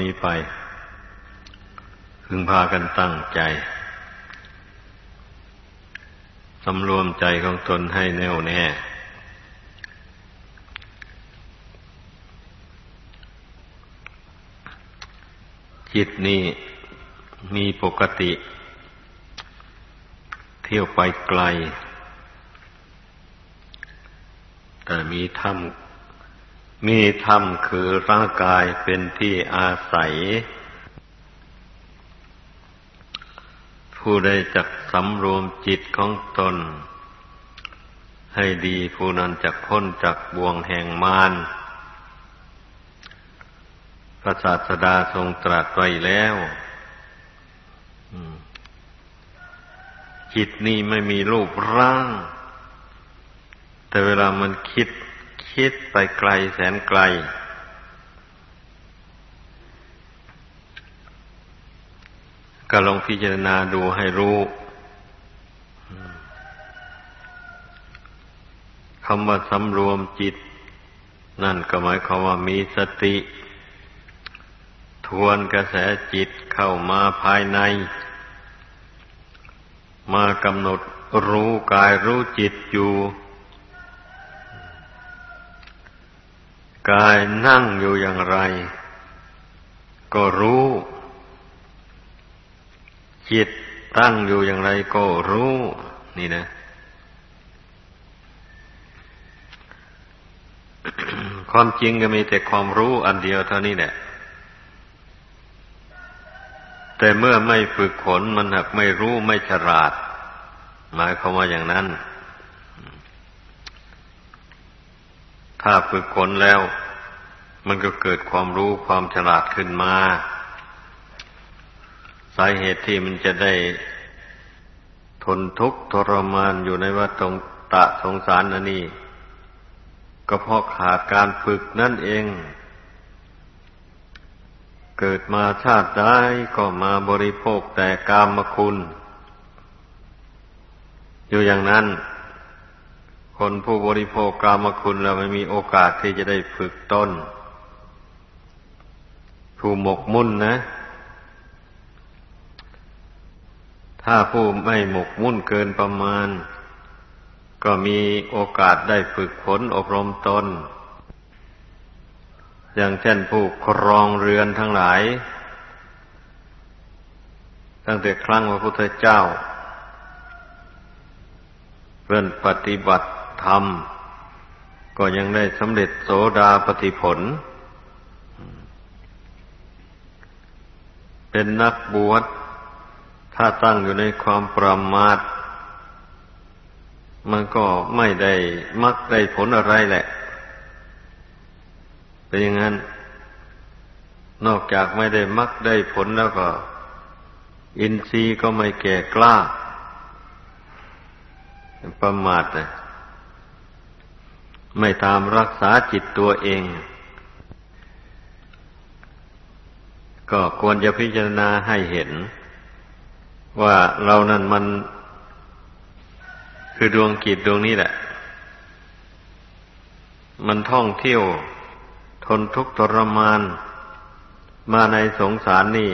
นี้ไป พึงพากันตั้งใจ สำรวมใจของตนให้แน่วแน่ จิตนี้มีปกติ เที่ยวไปไกล แต่มีธรร มีธรรมคือร่างกายเป็นที่อาศัย ผู้ใดจักสำรวมจิตของตน ให้ดีผู้นั้นจะพ้นจากบ่วงแห่งมารพระศาสดาทรงตรัสไว้แล้วจิตนี่ไม่มีรูปร่าง แต่เวลามันคิด คิดไปไกลแสนไกล ก็ลองพิจารณาดูให้รู้คำว่าสำรวมจิต นั่นก็หมายความว่ามีสติ ทวนกระแสจิตเข้ามาภายใน มากำหนดรู้กายรู้จิตอยู่ กายนั่งอยู่อย่างไร ก็รู้ จิตตั้งอยู่อย่างไรก็รู้ นี่นะ ความจริงก็มีแต่ความรู้อันเดียวเท่านี้แหละ แต่เมื่อไม่ฝึกฝนมันหักไม่รู้ไม่ฉลาด หมายความว่าอย่างนั้น ถ้าฝึกฝนแล้ว มันก็เกิดความรู้ความฉลาดขึ้นมา สาเหตุที่มันจะได้ ทนทุกข์ทรมานอยู่ในวัฏงตะสงสารนั่นนี่ ก็เพราะขาดการฝึกนั่นเอง เกิดมาชาติได้ก็มาบริโภคแต่กามคุณ อยู่อย่างนั้น คนผู้บริโภคกรรมคุณแล้วไม่มีโอกาสที่จะได้ฝึกต้นผู้หมกมุ่นนะ ถ้าผู้ไม่หมกมุ่นเกินประมาณ ก็มีโอกาสได้ฝึกฝนอบรมตน อย่างเช่นผู้ครองเรือนทั้งหลาย ตั้งแต่ครั้งพระพุทธเจ้าเพื่อนปฏิบัติ ธรรม ก็ยังได้สำเร็จโสดาปฏิผล เป็นนักบวชถ้าตั้งอยู่ในความประมาท มันก็ไม่ได้มักได้ผลอะไรแหละ เป็นอย่างนั้น นอกจากไม่ได้มักได้ผลแล้วก็ อินทรีย์ก็ไม่แก่กล้าประมาทนะ ไม่ตามรักษาจิตตัวเอง ก็ควรจะพิจารณาให้เห็น ว่าเรานั้นมัน คือดวงกิจดวงนี้แหละ มันท่องเที่ยวทนทุกข์ทรมาน มาในสงสารนี่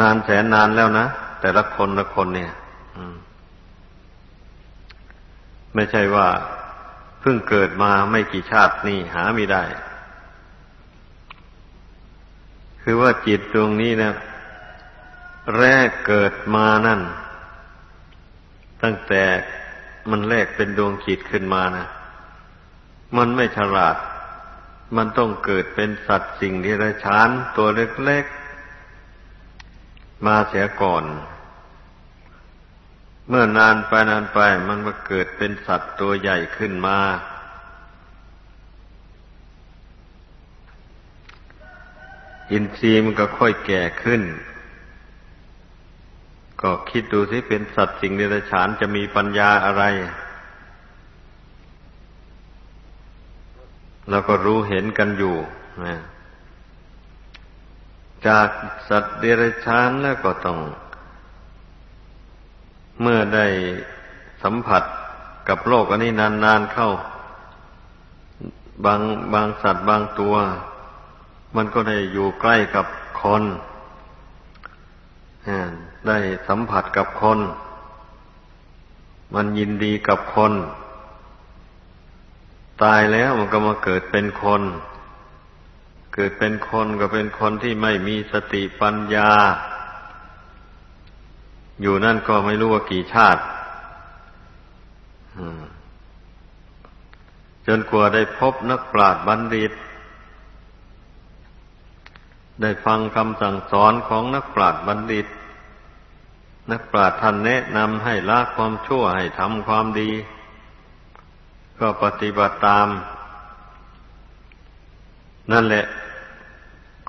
นานแสนนานแล้วนะ แต่ละคนละคนเนี่ยไม่ใช่ว่า เพิ่งเกิดมาไม่กี่ชาตินี่หาไม่ได้ คือว่าจิตดวงนี้นะแรกเกิดมานั่น ตั้งแต่มันแรกเป็นดวงจิตขึ้นมานะมันไม่ฉลาด มันต้องเกิดเป็นสัตว์สิ่งที่ไรชานตัวเล็กๆ มาเสียก่อน เมื่อนานไปนานไปมันมาเกิดเป็นสัตว์ตัวใหญ่ขึ้นมา อินทรีย์มันก็ค่อยแก่ขึ้น ก็คิดดูสิเป็นสัตว์สิ่งเดรัจฉานจะมีปัญญาอะไรแล้วก็รู้เห็นกันอยู่นะจากสัตว์เดรัจฉานแล้วก็ต้อง เมื่อได้สัมผัสกับโลกอันนี้นานๆเข้า บางบางสัตว์บางตัว มันก็ได้อยู่ใกล้กับคนได้สัมผัสกับคน มันยินดีกับคน ตายแล้วมันก็มาเกิดเป็นคน เกิดเป็นคนก็เป็นคนที่ไม่มีสติปัญญา อยู่นั่นก็ไม่รู้ว่ากี่ชาติจนกว่าได้พบนักปราชญ์บัณฑิต ได้ฟังคำสั่งสอนของนักปราชญ์บัณฑิต นักปราชญ์ท่านแนะนำให้ละความชั่วให้ทำความดี ก็ปฏิบัติตาม นั่นแหละ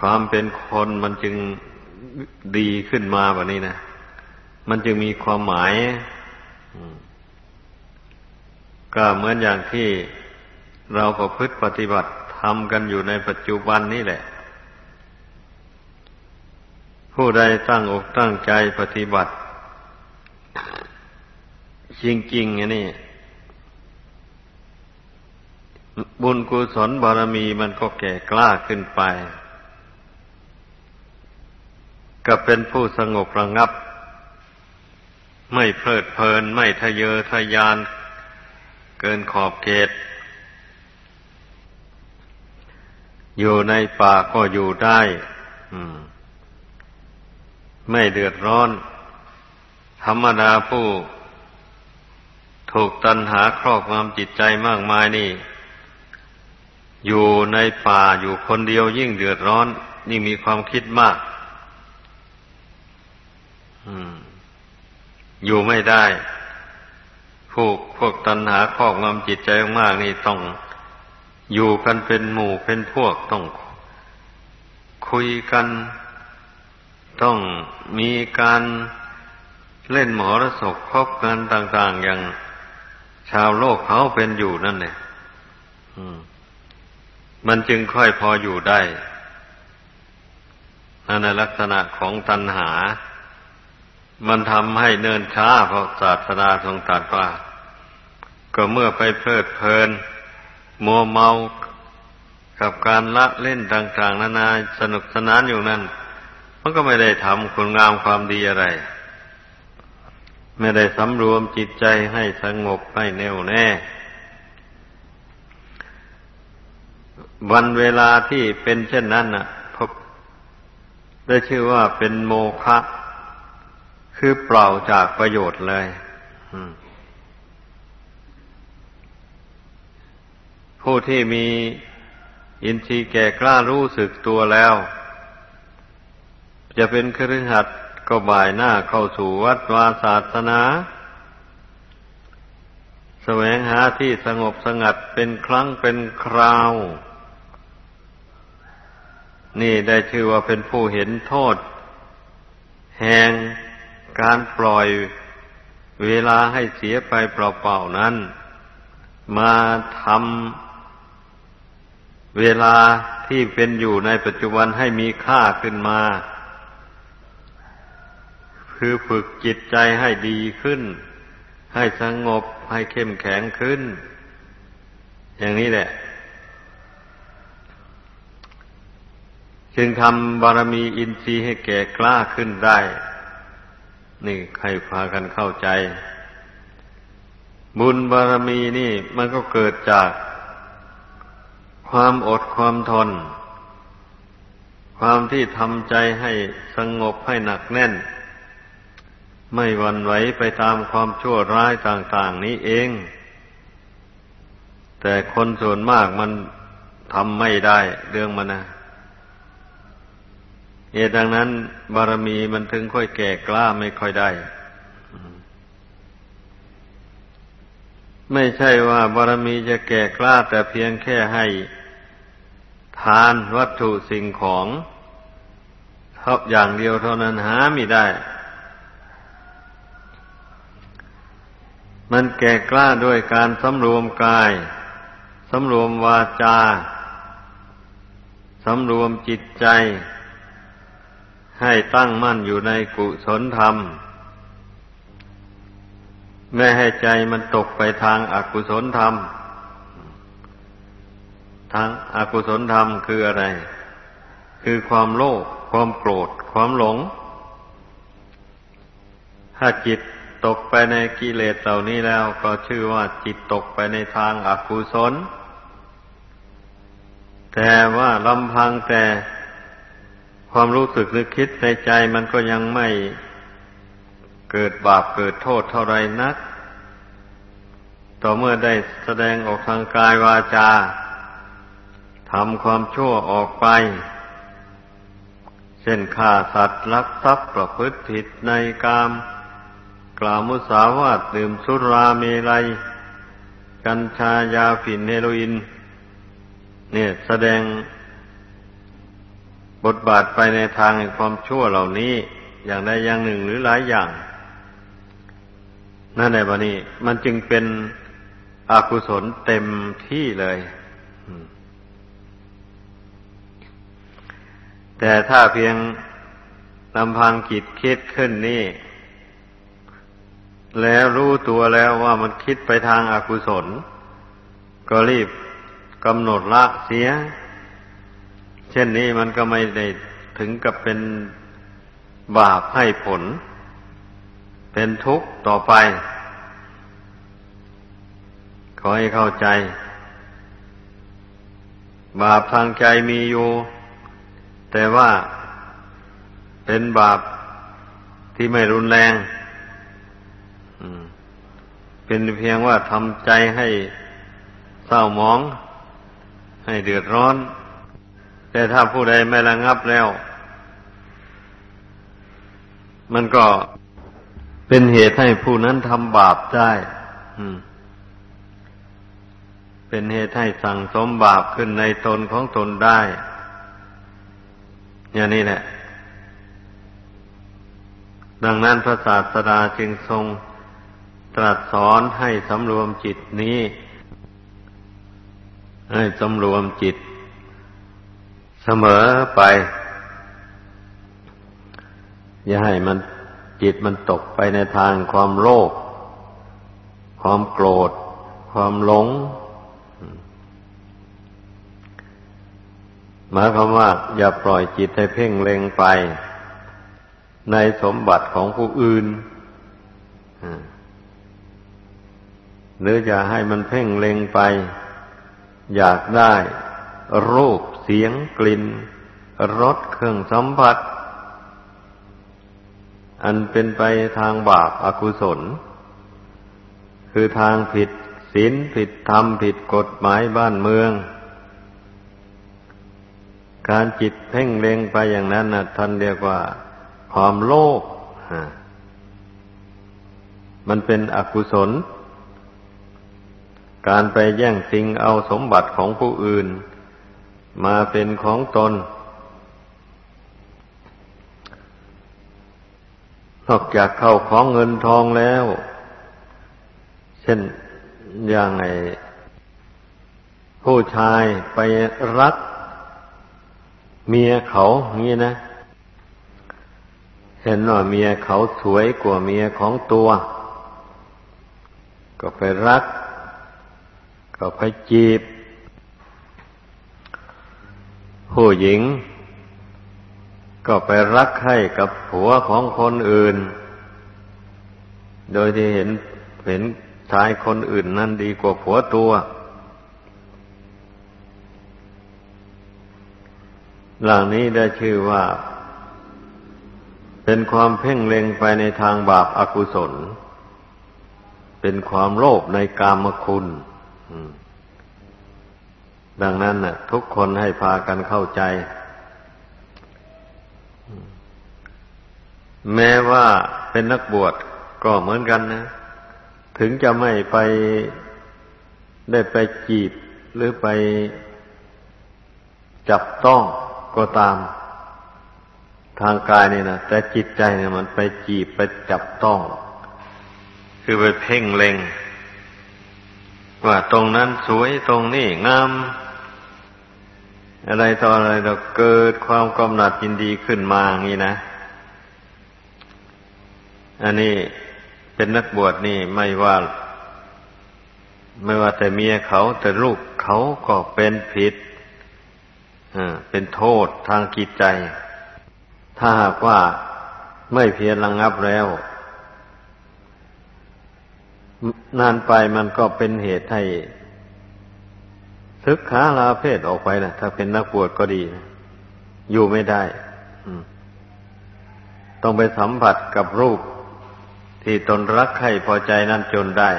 ความเป็นคนมันจึงดีขึ้นมาแบบนี้นะ มันจึงมีความหมายก็เหมือนอย่างที่เราก็พฤติปฏิบัติทำกันอยู่ในปัจจุบันนี่แหละ ผู้ใดตั้งอกตั้งใจปฏิบัติ จริงๆนนี้บุญกุศลบารมีมันก็แก่กล้าขึ้นไป ก็เป็นผู้สงบระงับ ไม่เพลิดเพลิน ไม่ทะเยอทะยาน เกินขอบเขต อยู่ในป่าก็อยู่ได้ไม่เดือดร้อน ธรรมดาผู้ ถูกตัณหาครอบงำจิตใจมากมายนี่ อยู่ในป่าอยู่คนเดียวยิ่งเดือดร้อนนี่มีความคิดมาก อ อยู่ไม่ได้พวกพวกตัณหาครอบงำจิตใจมากนี่ต้องอยู่กันเป็นหมู่เป็นพวกต้องคุยกัน ต้องมีการเล่นหมอรสกครบกันต่าง ๆ อย่างชาวโลกเขาเป็นอยู่นั่นเนี่ยมันจึงค่อยพออยู่ได้นั่นลักษณะของตัณหา มันทำให้เนินช้าเพราะศาสนาทรงตรัสว่า ก็เมื่อไปเพลิดเพลิน มัวเมากับการละเล่นต่างๆ นานาสนุกสนานอยู่นั่น มันก็ไม่ได้ทำคุณงามความดีอะไร ไม่ได้สำรวมจิตใจให้สงบให้แน่วแน่ วันเวลาที่เป็นเช่นนั้นน่ะพบได้ชื่อว่าเป็นโมฆะ คือเปล่าจากประโยชน์เลยผู้ที่มีอินทรีย์แก่กล้ารู้สึกตัวแล้ว จะเป็นครือขัดก็บ่ายหน้าเข้าสู่วัดวาศาสนาแสวงหาที่สงบสงัดเป็นครั้งเป็นคราว นี่ได้ชื่อว่าเป็นผู้เห็นโทษ แห่ง การปล่อยเวลาให้เสียไปเปล่าๆนั้น มาทำเวลาที่เป็นอยู่ในปัจจุบันให้มีค่าขึ้นมา คือฝึกจิตใจให้ดีขึ้น ให้สงบให้เข้มแข็งขึ้น อย่างนี้แหละ จึงทำบารมีอินทรีย์ให้แก่กล้าขึ้นได้ นี่ใครพากันเข้าใจ บุญบารมีนี่มันก็เกิดจาก ความอดความทน ความที่ทำใจให้สงบให้หนักแน่น ไม่หวั่นไหวไปตามความชั่วร้ายต่างๆนี้เอง แต่คนส่วนมากมันทำไม่ได้เรื่องมันนะ เหตุดังนั้น บารมีมันถึงค่อยแก่กล้าไม่ค่อยได้ ไม่ใช่ว่าบารมีจะแก่กล้าแต่เพียงแค่ให้ ทานวัตถุสิ่งของเท่าอย่างเดียวเท่านั้นหาไม่ได้ มันแก่กล้าด้วยการสำรวมกายสำรวมวาจาสำรวมจิตใจ ให้ตั้งมั่นอยู่ในกุศลธรรม ไม่ให้ใจมันตกไปทางอากุศลธรรม ทางอากุศลธรรมคืออะไร คือความโลภความโกรธ ความหลง ถ้าจิตตกไปในกิเลสเหล่านี้แล้วก็ชื่อว่าจิตตกไปในทางอกุศล แต่ว่าลำพังแต่ ความรู้สึกนึกคิดในใจมันก็ยังไม่เกิดบาปเกิดโทษเท่าไรนัก ต่อเมื่อได้แสดงออกทางกายวาจาทำความชั่วออกไป เช่นฆ่าสัตว์ลักทรัพย์ประพฤติผิดในกาม กล่าวมุสาวาทดื่มสุราเมลัย กัญชายาฝิ่นเฮโรอีนเนี่ยแสดง บทบาทไปในทางแห่งความชั่วเหล่านี้อย่างใดอย่างหนึ่งหรือหลายอย่าง นั่นแหละบะนี้ มันจึงเป็นอกุศลเต็มที่เลย แต่ถ้าเพียงลำพังคิดคิดขึ้นนี่ แล้วรู้ตัวแล้วว่ามันคิดไปทางอากุศล ก็รีบกำหนดละเสีย เช่นนี้มันก็ไม่ได้ถึงกับเป็นบาปให้ผล เป็นทุกข์ต่อไป ขอให้เข้าใจ บาปทางใจมีอยู่ แต่ว่าเป็นบาปที่ไม่รุนแรงเป็นเพียงว่าทำใจให้เศร้าหมอง ให้เดือดร้อน แต่ถ้าผู้ใดไม่ระงับแล้ว มันก็เป็นเหตุให้ผู้นั้นทำบาปได้เป็นเหตุให้สั่งสมบาปขึ้นในตนของตนได้ อย่างนี้แหละ ดังนั้นพระศาสดาจึงทรงตรัสสอนให้สำรวมจิตนี้ ให้สำรวมจิต เสมอไป อย่าให้มันจิตมันตกไปในทางความโลภความโกรธ ความหลง หมายความว่า อย่าปล่อยจิตให้เพ่งเล็งไป ในสมบัติของผู้อื่นหรืออย่าให้มันเพ่งเล็งไป อยากได้รูป สียงกลิ่นรสเครื่องสัมผัส อันเป็นไปทางบาปอากุศล คือทางผิดศีลผิดธรรมผิดกฎหมายบ้านเมือง การจิตเพ่งเล็งไปอย่างนั้นนะท่านเรียกว่า ความโลภมันเป็นอกุศล การไปแย่งสิ่งเอาสมบัติของผู้อื่น มาเป็นของตน นอกจากเข้าของเงินทองแล้ว เช่นอย่างไงผู้ชายไปรักเมียเขางี้นะ เห็นว่าเมียเขาสวยกว่าเมียของตัว ก็ไปรัก ก็ไปจีบ ผู้หญิง ก็ไปรักให้กับผัวของคนอื่น โดยที่เห็นเห็นชายคนอื่นนั่นดีกว่าผัวตัว หล่านี้ได้ชื่อว่า เป็นความเพ่งเล็งไปในทางบาปอากุศล เป็นความโลภในกามคุณ ดังนั้นน่ะทุกคนให้พากันเข้าใจ แม้ว่าเป็นนักบวชก็เหมือนกันนะ ถึงจะไม่ไปได้ไปจีบหรือไปจับต้องก็ตามทางกายนี่นะแต่จิตใจเนี่ยมันไปจีบไปจับต้อง คือไปเพ่งเล็ง ว่าตรงนั้นสวยตรงนี้งาม อะไรต่ออะไรเราเกิดความกำหนัดยินดีขึ้นมาอย่างนี้นะ อันนี้เป็นนักบวชนี่ไม่ว่า ไม่ว่าแต่เมียเขาแต่ลูกเขาก็เป็นผิดเป็นโทษทางกิจใจ ถ้าหากว่าไม่เพียรระงับแล้ว นานไปมันก็เป็นเหตุให้ซึกขาลาเพศออกไปนะถ้าเป็นนักบวชก็ดีนะอยู่ไม่ได้ต้องไปสัมผัสกับรูป ที่ตนรักใครพอใจนั่นจนได้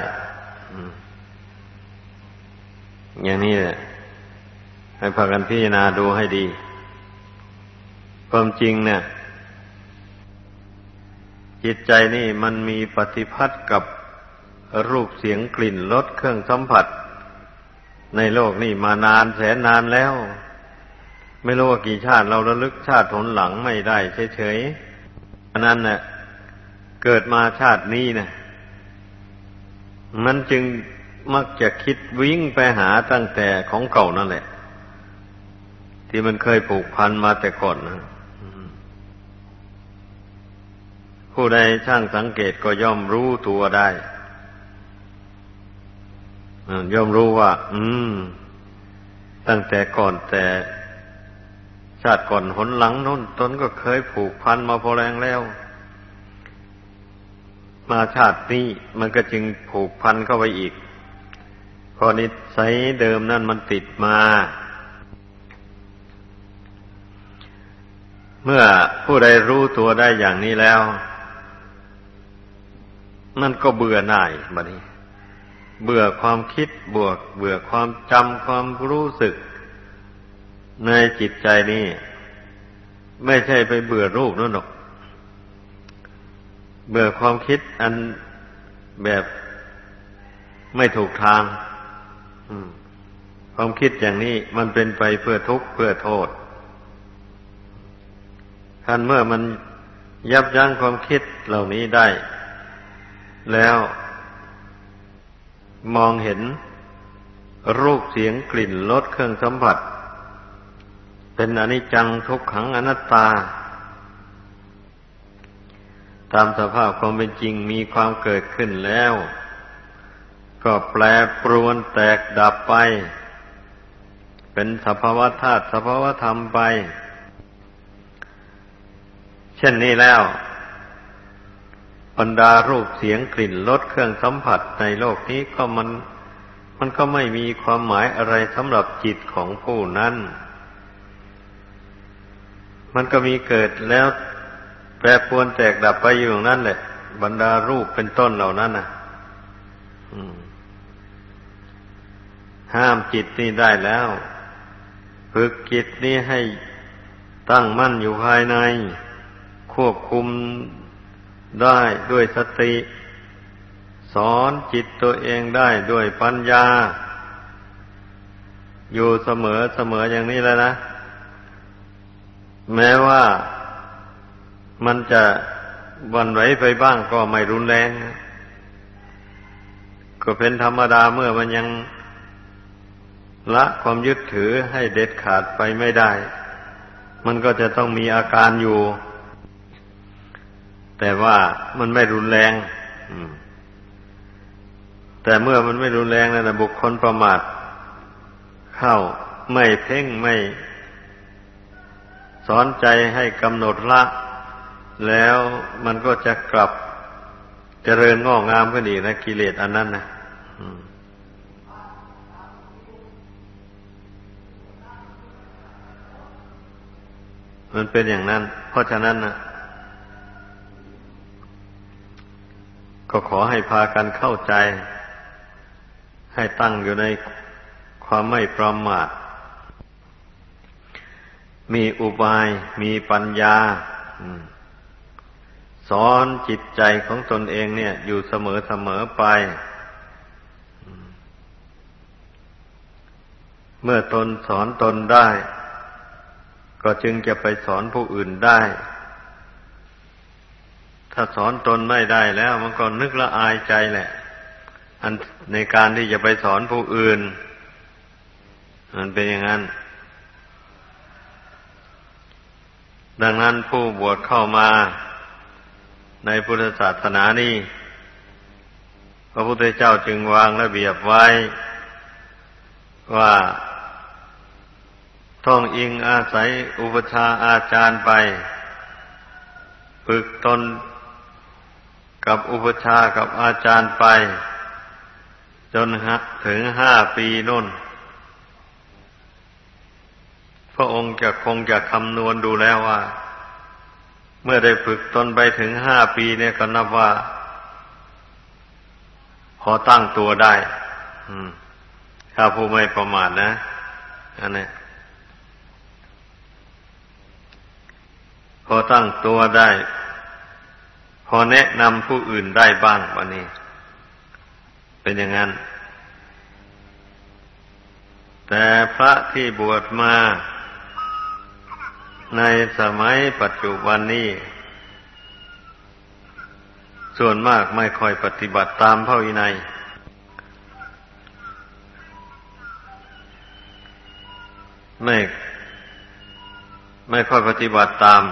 อย่างนี้แหละให้พากันพิจารณาดูให้ดี ความจริงเนี่ยจิตใจนี่มันมีปฏิพัทธ์กับ รูปเสียงกลิ่นรสเครื่องสัมผัส ในโลกนี่มานานแสนนานแล้ว ไม่รู้ว่ากี่ชาติเราระลึกชาติผลหลังไม่ได้เฉยๆอันนั้นน่ะเกิดมาชาตินี้นะมันจึงมักจะคิดวิ่งไปหาตั้งแต่ของเก่านั่นแหละ ที่มันเคยผูกพันมาแต่ก่อนนะผู้ใดช่างสังเกตก็ย่อมรู้ตัวได้ ย่อมรู้ว่า อืม ตั้งแต่ก่อนแต่ ชาติก่อนหนหลังนู้นตนก็เคยผูกพันมาพอแรงแล้ว มาชาตินี้มันก็จึงผูกพันเข้าไปอีกพอนิสัยเดิมนั่นมันติดมา เมื่อผู้ใดรู้ตัวได้อย่างนี้แล้ว มันก็เบื่อหน่ายบัดนี้ เบื่อความคิดบวก เบื่อความจำความรู้สึก ในจิตใจนี่ไม่ใช่ไปเบื่อรูปนั่นหรอก เบื่อความคิดอันแบบไม่ถูกทางความคิดอย่างนี้มันเป็นไปเพื่อทุกข์เพื่อโทษท่านเมื่อมันยับยั้งความคิดเหล่านี้ได้ แล้ว มองเห็นรูปเสียงกลิ่นรสเครื่องสัมผัส เป็นอนิจจังทุกขังอนัตตา ตามสภาพความเป็นจริงมีความเกิดขึ้นแล้ว ก็แปรปรวนแตกดับไป เป็นสภาวะธาตุสภาวะธรรมไป เช่นนี้แล้ว บรรดารูปเสียงกลิ่นรสเครื่องสัมผัสในโลกนี้ก็มัน มันก็ไม่มีความหมายอะไรสำหรับจิตของผู้นั้น มันก็มีเกิดแล้วแปรปรวนแตกดับไปอยู่องนั้นแหละ บรรดารูปเป็นต้นเหล่านั้นนะห้ามจิตนี่ได้แล้วฝึกจิตนี้ให้ตั้งมั่นอยู่ภายใน ควบคุม ได้ด้วยสติ สอนจิตตัวเองได้ด้วยปัญญา อยู่เสมอเสมออย่างนี้แล้วนะ แม้ว่ามันจะวันไหวไปบ้างก็ไม่รุนแรง ก็เป็นธรรมดาเมื่อมันยังละความยึดถือให้เด็ดขาดไปไม่ได้ มันก็จะต้องมีอาการอยู่ แต่ว่ามันไม่รุนแรง แต่เมื่อมันไม่รุนแรงนะบุคคลประมาทเข้าไม่เพ่งไม่สอนใจให้กำหนดละ แล้วมันก็จะกลับเจริญงอกงามขึ้นอีกนะกิเลสอันนั้นนะมันเป็นอย่างนั้น เพราะฉะนั้นนะ ก็ขอให้พากันเข้าใจ ให้ตั้งอยู่ในความไม่ประมาท มีอุบาย มีปัญญาสอนจิตใจของตนเองเนี่ย อยู่เสมอเสมอไป เมื่อตนสอนตนได้ ก็จึงจะไปสอนผู้อื่นได้ ถ้าสอนตนไม่ได้แล้ว มันก็นึกละอายใจแหละ อันในการที่จะไปสอนผู้อื่น มันเป็นอย่างนั้น ดังนั้นผู้บวชเข้ามาในพุทธศาสนานี้พระพุทธเจ้าจึงวางระเบียบไว้ ว่าต้องอิงอาศัยอุปชาอาจารย์ไป ฝึกตน กับอุปชากับอาจารย์ไป จนถึงห้าปีนุ่น พระองค์จะคงจะคำนวณดูแล้วว่า เมื่อได้ฝึกตนไปถึงห้าปีเนี่ยก็นับว่า พอตั้งตัวได้ถ้าผู้ไม่ประมาทนะอันนี้พอตั้งตัวได้ อแนะนำผู้อื่นได้บ้างวันนี้ เป็นอย่างนั้น แต่พระที่บวชมา ในสมัยปัจจุบันนี้ ส่วนมากไม่ค่อยปฏิบัติตามพระวินัยไม่ไม่ค่อยปฏิบัติตาม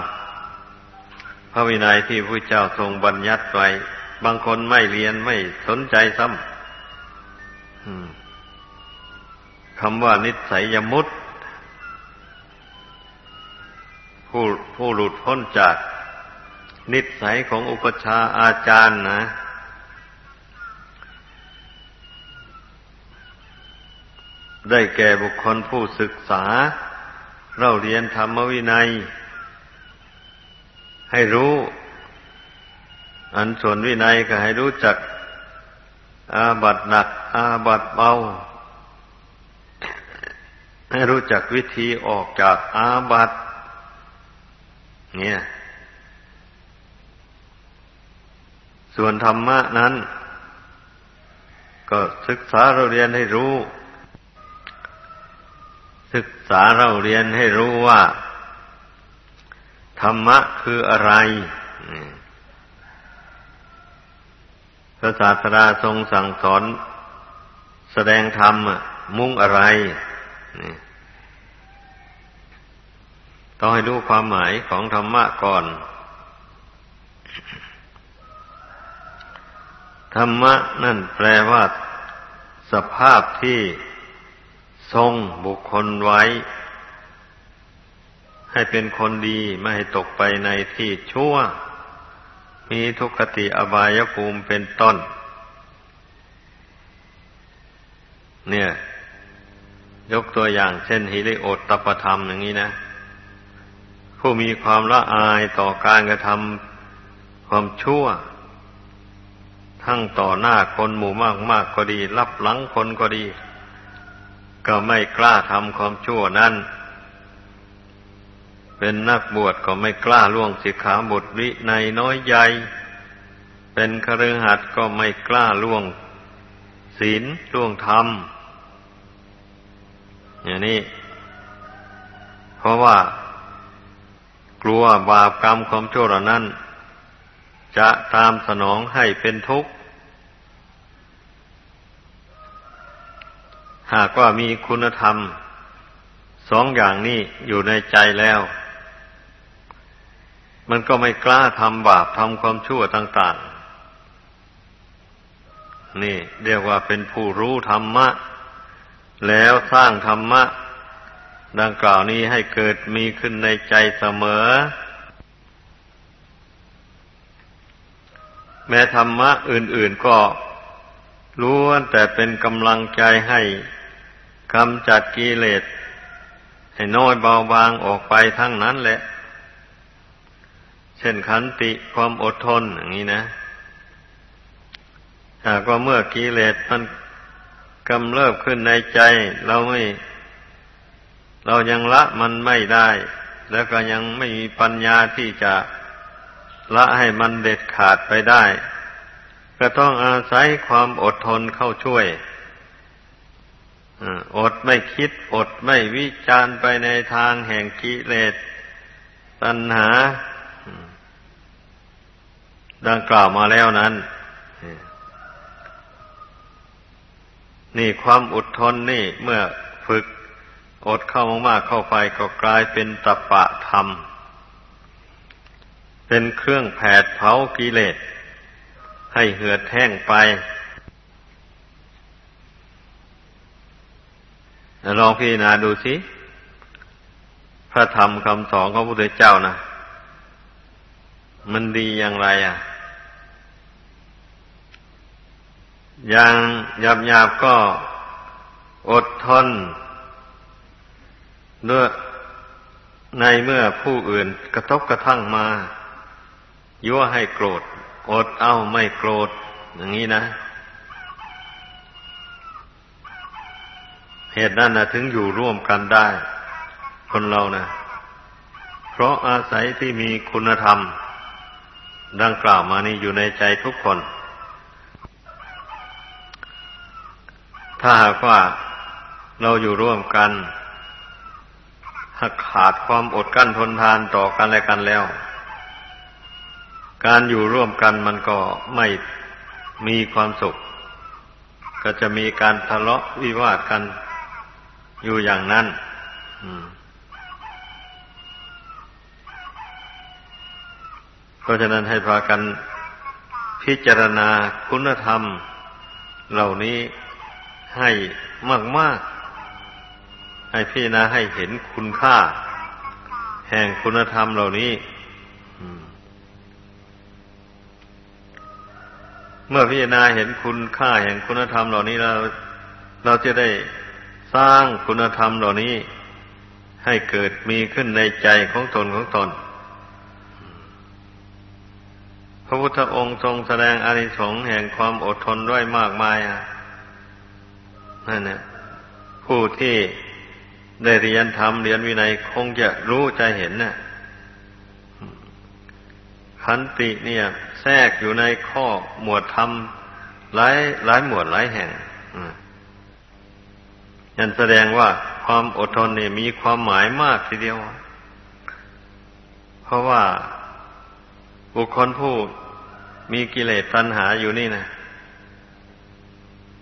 พระวินัยที่พระเจ้าทรงบัญญัติไว้ บางคนไม่เรียนไม่สนใจซ้ำคำว่านิสัยยมุตผู้ผู้หลุดพ้นจากนิสัยของอุปชาอาจารย์นะ ได้แก่บุคคลผู้ศึกษา เราเรียนธรรมวินัย ให้รู้ อันส่วนวินัยก็ให้รู้จัก อาบัตหนัก อาบัตเบา ให้รู้จักวิธีออกจากอาบัตเนี่ย ส่วนธรรมะนั้น ก็ศึกษาเราเรียนให้รู้ ศึกษาเราเรียนให้รู้ว่า ธรรมะคืออะไรพระศาสดาทรงสั่งสอน แสดงธรรมมุ่งอะไรต้องให้รู้ความหมายของธรรมะก่อน ธรรมะนั่นแปลว่า สภาพที่ทรงบุคคลไว้ ให้เป็นคนดีไม่ให้ตกไปในที่ชั่ว มีทุกขติอบายภูมิเป็นต้น เนี่ย ยกตัวอย่างเช่นฮิริโอตตปธรรมอย่างนี้นะ ผู้มีความละอายต่อการกระทำความชั่ว ทั้งต่อหน้าคนหมู่มากมากก็ดี รับหลังคนก็ดี ก็ไม่กล้าทำความชั่วนั้น เป็นนักบวชก็ไม่กล้าล่วงสิกขาบทวิในน้อยใหญ่ เป็นคฤหัสถ์ก็ไม่กล้าล่วงศีลล่วงธรรม อย่างนี้ เพราะว่ากลัวบาปกรรมความชั่วเหล่านั้น จะตามสนองให้เป็นทุกข์ หากว่ามีคุณธรรมสองอย่างนี้อยู่ในใจแล้ว มันก็ไม่กล้าทำบาปทำความชั่วต่าง ๆ นี่เรียกว่าเป็นผู้รู้ธรรมะ แล้วสร้างธรรมะ ดังกล่าวนี้ให้เกิดมีขึ้นในใจเสมอ แม้ธรรมะอื่น ๆ ก็ล้วนแต่เป็นกำลังใจให้กำจัดกิเลสให้น้อยเบาบางออกไปทั้งนั้นแหละ เช่นขันติความอดทนอย่างนี้นะหากว่าเมื่อกิเลสมันกำเริบขึ้นในใจ เราไม่ เรายังละมันไม่ได้ แล้วก็ยังไม่มีปัญญาที่จะละให้มันเด็ดขาดไปได้ ก็ต้องอาศัยความอดทนเข้าช่วยอดไม่คิดอดไม่วิจารไปในทางแห่งกิเลสตัณหา ดังกล่าวมาแล้วนั้น นี่ความอดทนนี่เมื่อฝึกอดเข้ามากๆเข้าไปก็กลายเป็นตะปะธรรม เป็นเครื่องแผดเผากิเลส ให้เหือดแห้งไปลองพิจารณาดูสิพระธรรมคำสอนของพระพุทธเจ้านะมันดีอย่างไรอะ อย่างหยาบหยาบก็อดทนเมื่อในเมื่อผู้อื่นกระทบกระทั่งมา ยั่วให้โกรธ อดเอาไม่โกรธ อย่างนี้นะ เหตุนั้นนะถึงอยู่ร่วมกันได้ คนเรานะเพราะอาศัยที่มีคุณธรรม ดังกล่าวมานี่อยู่ในใจทุกคน ถ้าหากว่าเราอยู่ร่วมกันหากขาดความอดกั้นทนทานต่อกันและกันแล้ว การอยู่ร่วมกันมันก็ไม่มีความสุข ก็จะมีการทะเลาะวิวาทกันอยู่อย่างนั้นเพราะฉะนั้นให้พากันพิจารณาคุณธรรมเหล่านี้ ให้มากๆ ให้พี่นาให้เห็นคุณค่า แห่งคุณธรรมเหล่านี้เมื่อพิจารณาเห็นคุณค่าแห่งคุณธรรมเหล่านี้เราเราจะได้สร้างคุณธรรมเหล่านี้ ให้เกิดมีขึ้นในใจของตนของตน พระพุทธองค์ทรงแสดงอานิสงส์แห่งความอดทนด้วยมากมายอะ นั่นเนี่ยผู้ที่ได้เรียนธรรมเรียนวินัยคงจะรู้จะเห็นน่ะขันติเนี่ย แทรกอยู่ในข้อหมวดธรรมหลายหลายหมวดหลายแห่งยันแสดงว่าความอดทนเนี่ยมีความหมายมากทีเดียว เพราะว่าบุคคลผู้มีกิเลสตัณหาอยู่นี่นะ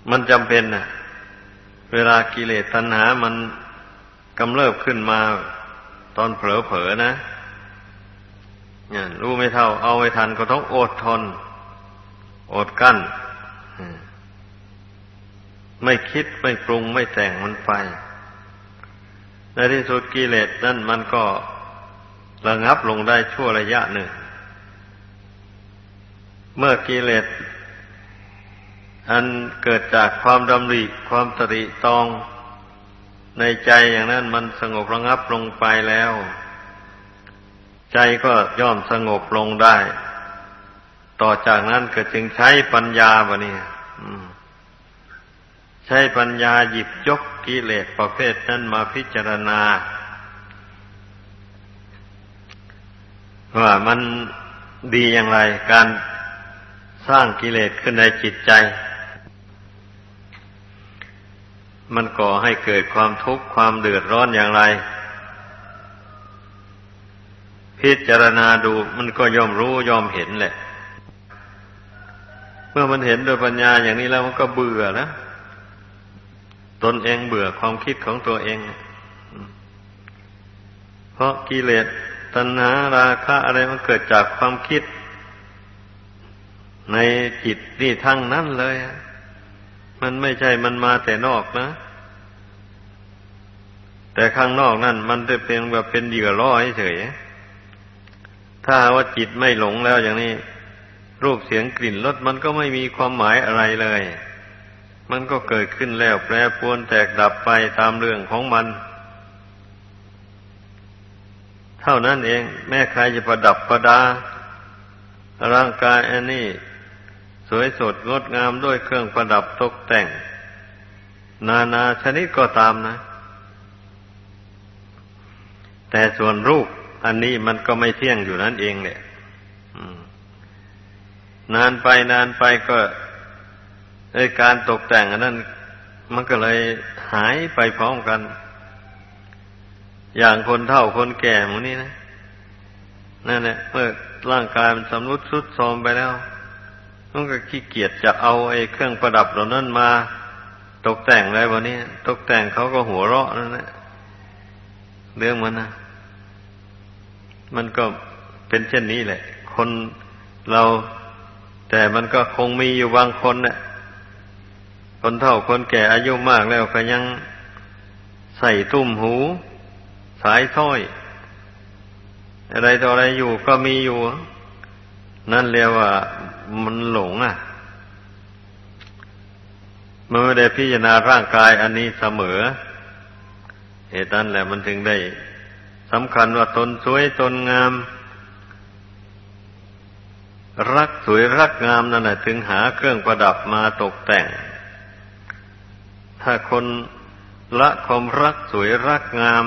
มันจำเป็นนะ เวลากิเลสตัณหามันกำเริบขึ้นมาตอนเผลอๆนะเนี่ยรู้ไม่เท่า เอาไม่ทันก็ต้องอดทน อดกั้น ไม่คิดไม่ปรุงไม่แต่งมันไป ในที่สุดกิเลสนั่นมันก็ระงับลงได้ชั่วระยะหนึ่ง เมื่อกิเลส อันเกิดจากความดำริความตริตอง ในใจอย่างนั้นมันสงบระงับลงไปแล้ว ใจก็ย่อมสงบลงได้ ต่อจากนั้นก็จึงใช้ปัญญาบะเนี่ยใช้ปัญญาหยิบยกกิเลสประเภทนั้นมาพิจารณา ว่ามันดีอย่างไรการสร้างกิเลสขึ้นในจิตใจ มันก่อให้เกิดความทุกข์ความเดือดร้อนอย่างไร พิจารณาดูมันก็ยอมรู้ยอมเห็นแหละ เมื่อมันเห็นโดยปัญญาอย่างนี้แล้วมันก็เบื่อนะตนเองเบื่อความคิดของตัวเอง เพราะกิเลสตัณหาราคะอะไรมันเกิดจากความคิด ในจิตนี่ทั้งนั้นเลย มันไม่ใช่มันมาแต่นอกนะ แต่ข้างนอกนั่นมันจะเป็นแบบเป็นเหยื่อล่อเฉยถ้าว่าจิตไม่หลงแล้วอย่างนี้ รูปเสียงกลิ่นรสมันก็ไม่มีความหมายอะไรเลย มันก็เกิดขึ้นแล้วแปรปรวนแตกดับไปตามเรื่องของมัน เท่านั้นเอง แม่ใครจะประดับประดา ร่างกายอันนี้ สวยสดงดงามด้วยเครื่องประดับตกแต่ง นานาชนิดก็ตามนะ แต่ส่วนรูปอันนี้มันก็ไม่เที่ยงอยู่นั่นเองแหละนานไปนานไปก็ไอการตกแต่งอันนั้น มันก็เลยหายไปพร้อมกัน อย่างคนเฒ่าคนแก่หมูนี้นะนั่นแหละเมื่อร่างกายมันสำรุดสุดโทรมไปแล้ว มันก็ขี้เกียจจะเอาไอ้เครื่องประดับเหล่านั้นมา ตกแต่งอะไรวันนี้ตกแต่งเขาก็หัวเราะนั่นแหละเรื่องมันนะมันก็เป็นเช่นนี้แหละ คนเราแต่มันก็คงมีอยู่บางคนเนี่ยคนเฒ่าคนแก่อายุมากแล้วก็ยังใส่ตุ้มหู สายสร้อย อะไรต่ออะไรอยู่ก็มีอยู่ นั่นเรียกว่ามันหลงอะ มันไม่ได้พิจารณาร่างกายอันนี้เสมอ เหตุนั้นแหละมันถึงได้สำคัญว่าตนสวยตนงาม รักสวยรักงามนั่นแหละถึงหาเครื่องประดับมาตกแต่ง ถ้าคนละความรักสวยรักงาม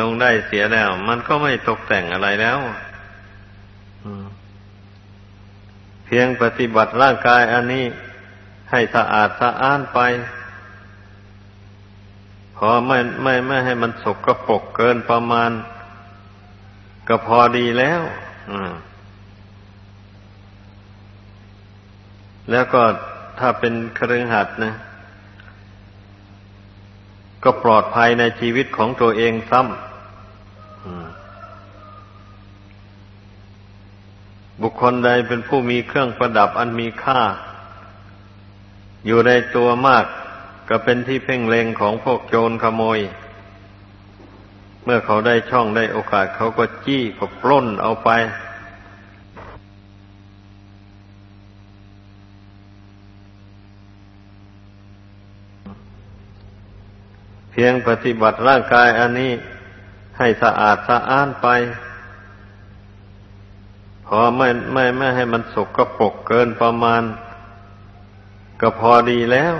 ลงได้เสียแล้ว มันก็ไม่ตกแต่งอะไรแล้ว เพียงปฏิบัติร่างกายอันนี้ให้สะอาดสะอ้านไป พอไม่ไม่ไม่ให้มันสกรปรกเกินประมาณ ก็พอดีแล้วแล้วก็ถ้าเป็นเครือหัดนะ ก็ปลอดภัยในชีวิตของตัวเองซ้ำ บุคคลใดเป็นผู้มีเครื่องประดับอันมีค่า อยู่ในตัวมาก ก็เป็นที่เพ่งเล็งของพวกโจรขโมย เมื่อเขาได้ช่องได้โอกาสเขาก็จี้ก็ปล้นเอาไปเพียงปฏิบัติร่างกายอันนี้ให้สะอาดสะอ้านไป พอไม่ไม่ไม่ให้มันสกรปรกเกินประมาณ ก็พอดีแล้ว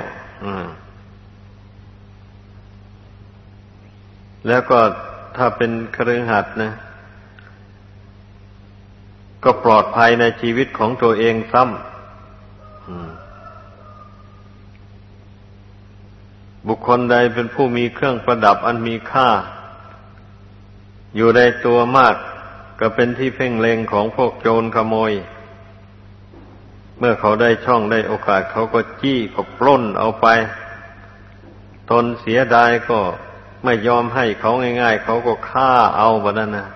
แล้วก็ถ้าเป็นครือหัดนะ ก็ปลอดภัยในชีวิตของตัวเองซ้ำบุคคลใดเป็นผู้มีเครื่องประดับอันมีค่า อยู่ในตัวมาก ก็เป็นที่เพ่งเล็งของพวกโจรขโมย เมื่อเขาได้ช่องได้โอกาสเขาก็จี้ก็ปล้นเอาไป ตนเสียดายก็ไม่ยอมให้เขาง่าย ๆ เขาก็ฆ่าเอาแบบนั้นนะ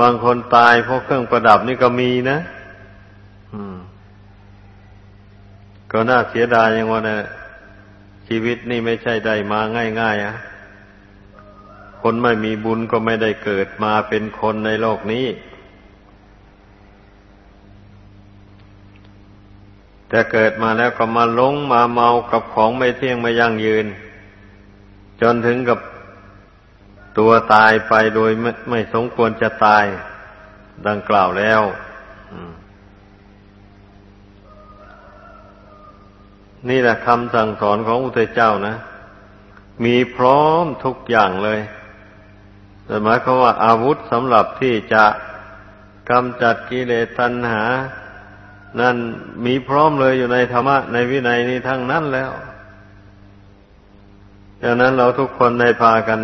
บางคนตายเพราะเครื่องประดับนี่ก็มีนะ อืม ก็น่าเสียดายอย่างว่านะชีวิตนี่ไม่ใช่ได้มาง่ายๆอะ คนไม่มีบุญก็ไม่ได้เกิดมาเป็นคนในโลกนี้ แต่เกิดมาแล้วก็มาหลงมาเมากับของไม่เที่ยงไม่ยั่งยืน จนถึงกับตัวตายไปโดยไม่ไม่สมควรจะตาย ดังกล่าวแล้วนี่แหละคำสั่งสอนของอุตเจ้านะ มีพร้อมทุกอย่างเลย แต่หมายความว่าอาวุธสำหรับที่จะกำจัดกิเลสตัณหา นั่นมีพร้อมเลยอยู่ในธรรมะ ในวินัยนี้ทั้งนั้นแล้วดังนั้นเราทุกคนในพากัน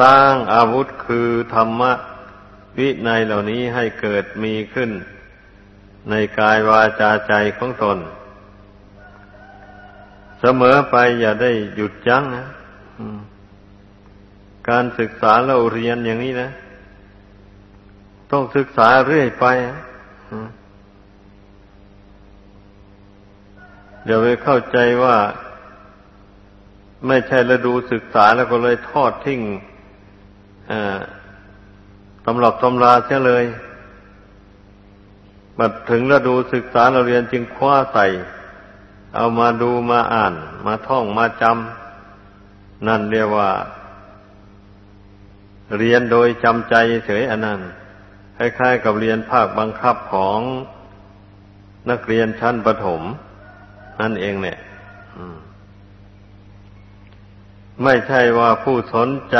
สร้างอาวุธคือธรรมะ วินัยเหล่านี้ให้เกิดมีขึ้น ในกายวาจาใจของตน เสมอไปอย่าได้หยุดยั้งนะ การศึกษาเราเรียนอย่างนี้นะ ต้องศึกษาเรื่อยไปอย่าไปเข้าใจว่า ไม่ใช่ฤดูศึกษาแล้วก็เลยทอดทิ้งตำรับตำราเสียเลยมาถึงฤดูศึกษาเราเรียนจึงคว้าใส่ เอามาดูมาอ่าน มาท่องมาจำนั่นเรียกว่า เรียนโดยจำใจเฉยอันนั้นคล้ายๆกับเรียนภาคบังคับของนักเรียนชั้นประถม นั่นเองเนี่ยไม่ใช่ว่าผู้สนใจ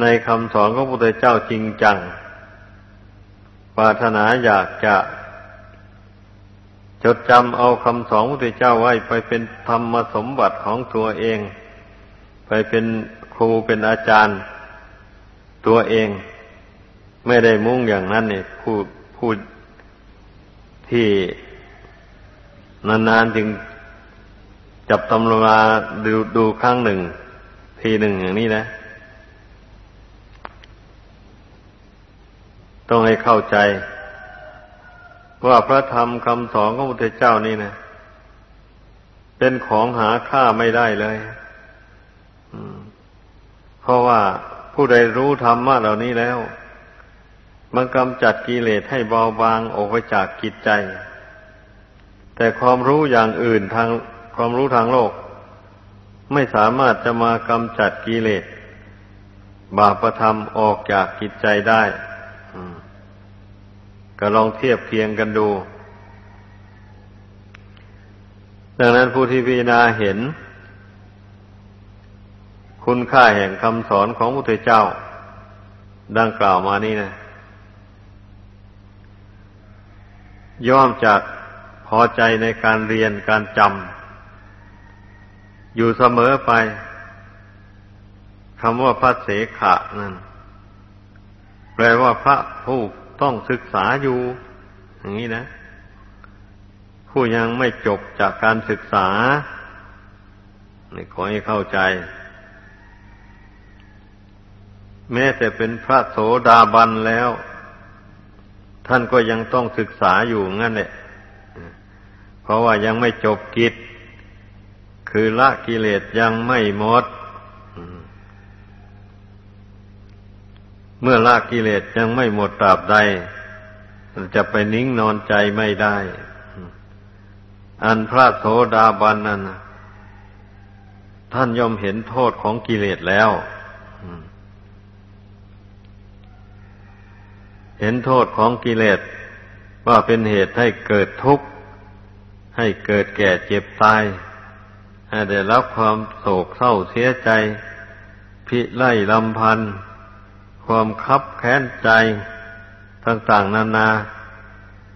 ในคำสอนของพระพุทธเจ้าจริงจัง ปรารถนาอยากจะจดจำเอาคำสอนพระพุทธเจ้าไว้ไปเป็นธรรมสมบัติของตัวเอง ไปเป็นครูเป็นอาจารย์ ตัวเองไม่ได้มุ่งอย่างนั้นเนี่ยพูดพูดที่นานๆจึงจับตำราดูดูครั้งหนึ่ง ทีหนึ่งอย่างนี้นะ ต้องให้เข้าใจ ว่าพระธรรมคำสอนของพระพุทธเจ้านี่นะเป็นของหาค่าไม่ได้เลยเพราะว่า ผู้ใดรู้ธรรมะเหล่านี้แล้ว มันกำจัดกิเลสให้เบาบางออกไปจากกิจใจ แต่ความรู้อย่างอื่นทางความรู้ทางโลก ไม่สามารถจะมากำจัดกิเลสบาปธรรมออกจากกิจใจได้ก็ลองเทียบเทียงกันดู ดังนั้นผู้ที่พิจารณาเห็น คุณค่าแห่งคำสอนของพระพุทธเจ้า ดังกล่าวมานี่นะย่อมจากพอใจในการเรียนการจำอยู่เสมอไปคำว่าพระเสขะนั่นแปลว่าพระผู้ต้องศึกษาอยู่ อย่างนี้นะ ผู้ยังไม่จบจากการศึกษานี่ขอให้เข้าใจ แม้แต่เป็นพระโสดาบันแล้ว ท่านก็ยังต้องศึกษาอยู่งั้นแหละ เพราะว่ายังไม่จบกิจ คือละกิเลสยังไม่หมด เมื่อละกิเลสยังไม่หมดตราบใดจะไปนิ่งนอนใจไม่ได้ อันพระโสดาบันนั้นท่านยอมเห็นโทษของกิเลสแล้ว เห็นโทษของกิเลสว่าเป็นเหตุให้เกิดทุกข์ ให้เกิดแก่เจ็บตาย ให้ได้รับความโศกเศร้าเสียใจ พิไล่ลำพันธ์ความคับแค้นใจต่างๆนานา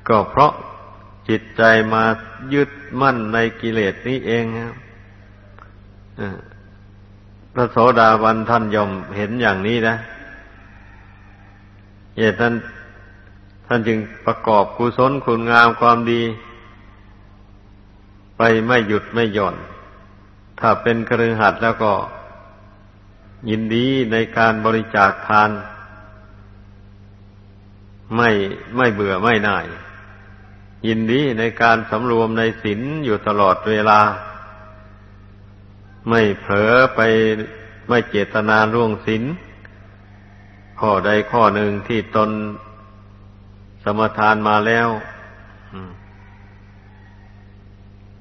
ก็เพราะจิตใจมายึดมั่นในกิเลสนี้เองครับพระโสดาบันท่านยอมเห็นอย่างนี้นะ เหตุนั้นท่านจึงประกอบกุศลคุณงามความดี ไปไม่หยุดไม่หย่อน ถ้าเป็นครือหัดแล้วก็ ยินดีในการบริจาคทาน ไม่ไม่เบื่อไม่น่าย ยินดีในการสำรวมในศีลอยู่ตลอดเวลา ไม่เผลอไปไม่เจตนาล่วงศีล ข้อใดข้อหนึ่งที่ตนสมทานมาแล้ว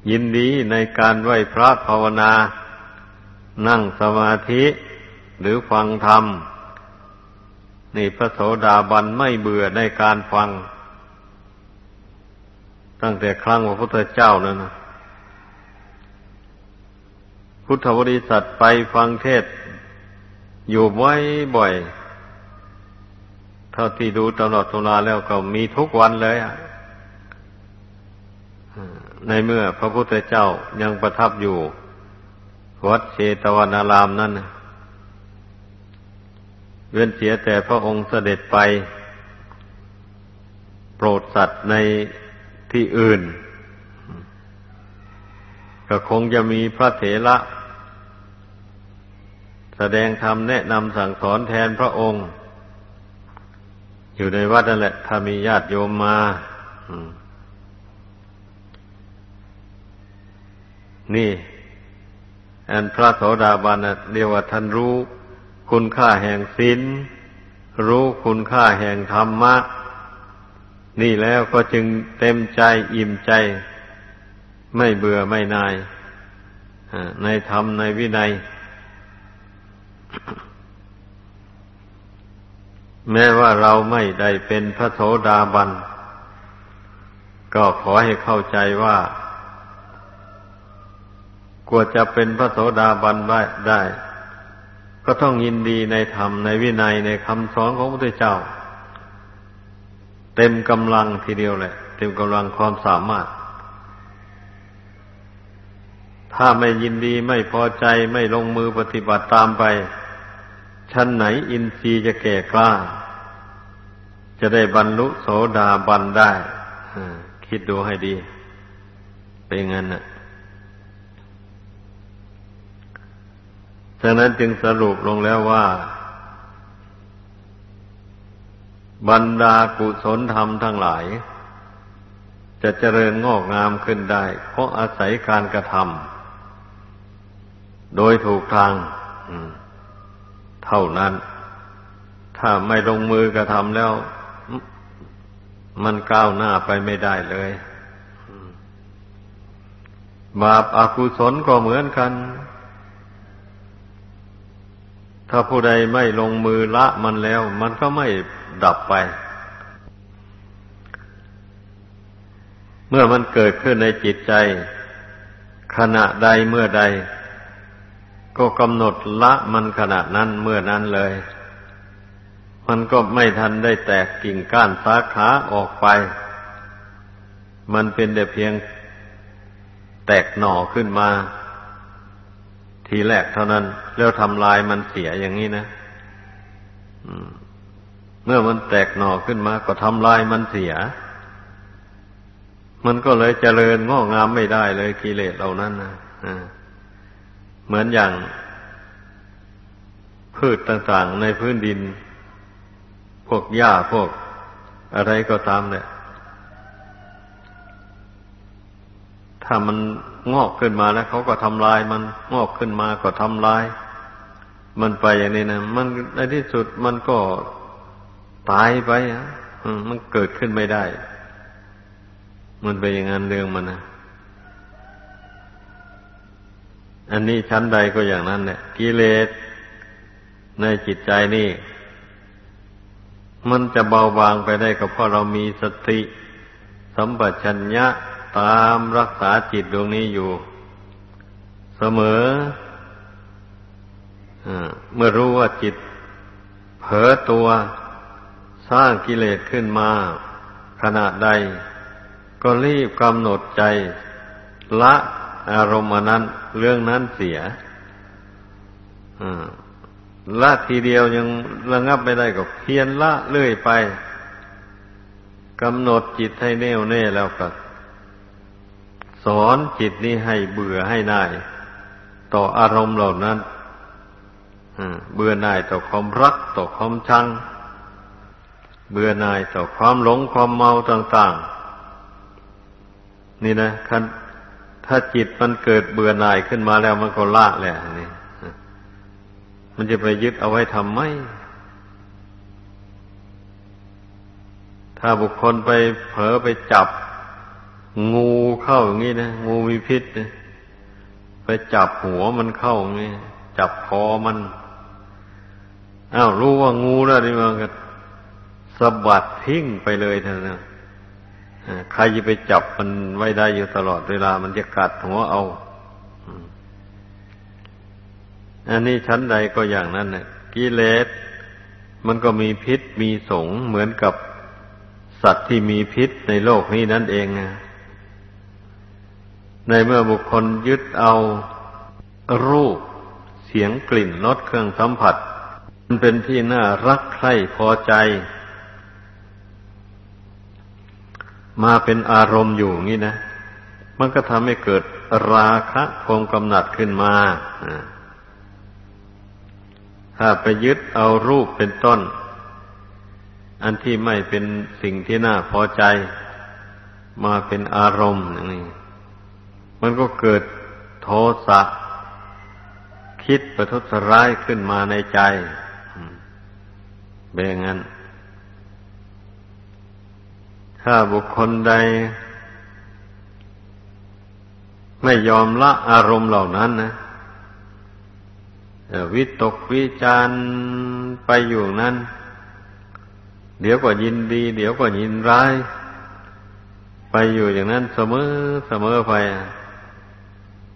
ยินดีในการไหวพระภาวนา นั่งสมาธิหรือฟังธรรม นี่พระโสดาบันไม่เบื่อในการฟัง ตั้งแต่ครั้งพระพุทธเจ้านั่นนะพุทธบริษัทไปฟังเทศ อยู่ไว้บ่อย ท่าที่ดูตลอดตุลาแล้วก็มีทุกวันเลยอะในเมื่อพระพุทธเจ้ายังประทับอยู่ วัดเชตวนารามนั่นเว้นเสียแต่พระองค์เสด็จไป โปรดสัตว์ในที่อื่น ก็คงจะมีพระเถระแสดงธรรมแนะนำสั่งสอนแทนพระองค์ อยู่ในวัดนั่นแหละ ถ้ามีญาติโยมมานี่อันพระโสดาบันเรียกว่าท่านรู้ คุณค่าแห่งศีลรู้คุณค่าแห่งธรรมะ นี่แล้วก็จึงเต็มใจอิ่มใจ ไม่เบื่อไม่นายในธรรมในวินัย แม้ว่าเราไม่ได้เป็นพระโสดาบัน ก็ขอให้เข้าใจว่ากว่าจะเป็นพระโสดาบันได้ ก็ต้องยินดีในธรรมในวินัยในคำสอนของพระพุทธเจ้า เต็มกำลังทีเดียวแหละ เต็มกำลังความสามารถ ถ้าไม่ยินดีไม่พอใจไม่ลงมือปฏิบัติตามไป ชั้นไหนอินทรีย์จะแก่กล้า จะได้บรรลุโสดาบันได้คิดดูให้ดี เป็นงั้นน่ะฉะนั้นจึงสรุปลงแล้วว่า บรรดากุศลธรรมทั้งหลาย จะเจริญงอกงามขึ้นได้ เพราะอาศัยการกระทำโดยถูกทาง เท่านั้น ถ้าไม่ลงมือกระทำแล้ว มันก้าวหน้าไปไม่ได้เลยบาปอากุศลก็เหมือนกัน ถ้าผู้ใดไม่ลงมือละมันแล้ว มันก็ไม่ดับไป เมื่อมันเกิดขึ้นในจิตใจ ขณะใดเมื่อใด ก็กำหนดละมันขณะนั้นเมื่อนั้นเลย มันก็ไม่ทันได้แตกกิ่งก้านสาขาออกไป มันเป็นแต่เพียงแตกหน่อขึ้นมา ทีแรกเท่านั้น แล้วทำลายมันเสียอย่างนี้นะเมื่อมันแตกหน่อขึ้นมา ก็ทำลายมันเสีย มันก็เลยเจริญงอกงามไม่ได้เลยกิเลสเหล่านั้นนะ เหมือนอย่าง พืชต่างๆในพื้นดิน พวกหญ้าพวกอะไรก็ตามเนี่ย ถ้ามันงอกขึ้นมาแล้วเขาก็ทำลายมันงอกขึ้นมาก็ทำลาย มันไปอย่างนี้นะมันในที่สุดมันก็ตายไปอะมันเกิดขึ้นไม่ได้ มันเป็นอย่างนั้นเรื่องมันนะ อันนี้ชั้นใดก็อย่างนั้นเนี่ยกิเลสในจิตใจนี่ มันจะเบาบางไปได้ก็เพราะเรามีสติ สัมปชัญญะตามรักษาจิตดวงนี้อยู่ เสมอเมื่อรู้ว่าจิต เผลอตัวสร้างกิเลสขึ้นมาขณะใด ก็รีบกำหนดใจ ละ อารมณ์นั้น เรื่องนั้นเสียละทีเดียวยังระงับไม่ได้ก็เพียนละเลื่อยไปกำหนดจิตให้แน่วแน่แล้วก็สอนจิตนี้ให้เบื่อให้นายต่ออารมณ์เหล่านั้นเบื่อหน่ายต่อความรักต่อความชัง เบื่อหน่ายต่อความหลงความเมาต่าง ๆ นี่นะคัน ถ้าจิตมันเกิดเบื่อหน่ายขึ้นมาแล้วมันก็ละแหละนี่มันจะไปยึดเอาไว้ทำไม ถ้าบุคคลไปเผลอไปจับ งูเข้าอย่างนี้นะ งูมีพิษนะไปจับหัวมันเข้าอย่างนี้จับคอมันอ้าวรู้ว่างูแล้วนี่มันก็สะบัดทิ้งไปเลยเท่านั้น ใครจะไปจับมันไว้ได้อยู่ตลอดเวลามันจะกัดหัวเอา อันนี้ชั้นใดก็อย่างนั้นน่ะกิเลสมันก็มีพิษมีสงเหมือนกับสัตว์ที่มีพิษในโลกนี้นั่นเองนะในเมื่อบุคคลยึดเอารูป เสียงกลิ่นรสเครื่องสัมผัส มันเป็นที่น่ารักใคร่พอใจ มาเป็นอารมณ์อยู่งี้นะ มันก็ทำให้เกิดราคะความกำหนัดขึ้นมาถ้าไปยึดเอารูปเป็นต้น อันที่ไม่เป็นสิ่งที่น่าพอใจ มาเป็นอารมณ์อย่างนี้มันก็เกิดโทสะคิดประทุษร้ายขึ้นมาในใจเป็นอย่างนั้น ถ้าบุคคลใด ไม่ยอมละอารมณ์เหล่านั้นนะวิตกวิจารไปอยู่นั้น เดี๋ยวก็ยินดี เดี๋ยวก็ยินร้าย ไปอยู่อย่างนั้นเสมอเสมอไป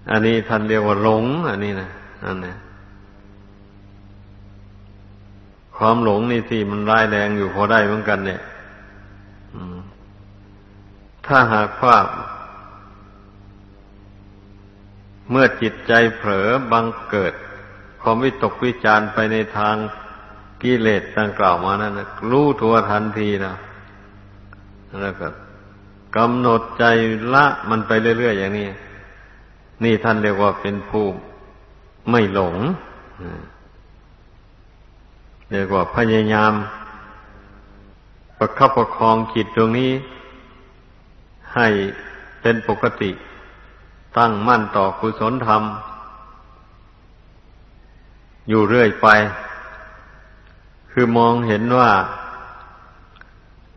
อันนี้ท่านเรียกว่าหลง อันนี้นะอันนี้ความหลงนี่ที่มันร้ายแรงอยู่พอได้เหมือนกันเนี่ย ถ้าหากว่าเมื่อจิตใจเผลอบังเกิด ความวิตกวิจารไปในทางกิเลสดังกล่าวมานั้นรู้ทัวทันทีนะแล้วก็กำหนดใจละมันไปเรื่อยๆอย่างนี้ นี่ท่านเรียกว่าเป็นผู้ไม่หลงเรียกว่าพยายามประคับประคองจิตตรงนี้ ให้เป็นปกติ ตั้งมั่นต่อกุศลธรรม อยู่เรื่อยไป คือมองเห็นว่า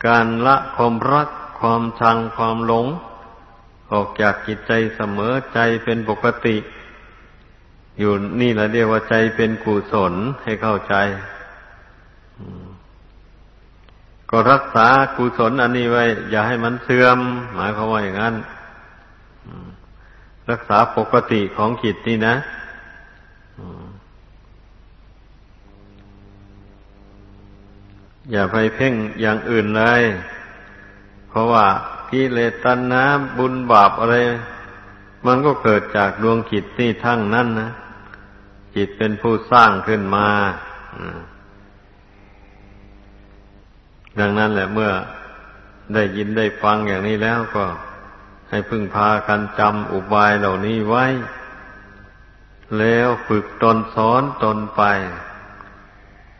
การละความรักความชังความหลง ออกจากจิตใจเสมอใจเป็นปกติ อยู่นี่แหละเรียกว่าใจเป็นกุศลให้เข้าใจ ก็รักษากุศลอันนี้ไว้ อย่าให้มันเสื่อม หมายความว่าอย่างนั้นรักษาปกติของจิตนี่นะอย่าไปเพ่งอย่างอื่นเลย เพราะว่ากิเลสตัณหาบุญบาปอะไร มันก็เกิดจากดวงจิตนี่ทั้งนั้นนะจิตเป็นผู้สร้างขึ้นมา ดังนั้นแหละเมื่อได้ยินได้ฟังอย่างนี้แล้วก็ ให้พึ่งพากันจำอุบายเหล่านี้ไว้ แล้วฝึกตนสอนตนไป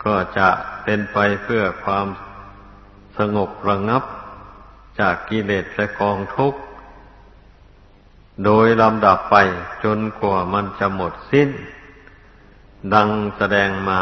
ก็จะเป็นไปเพื่อความสงบระงับ จากกิเลสและกองทุกข์ โดยลำดับไปจนกว่ามันจะหมดสิ้น ดังแสดงมา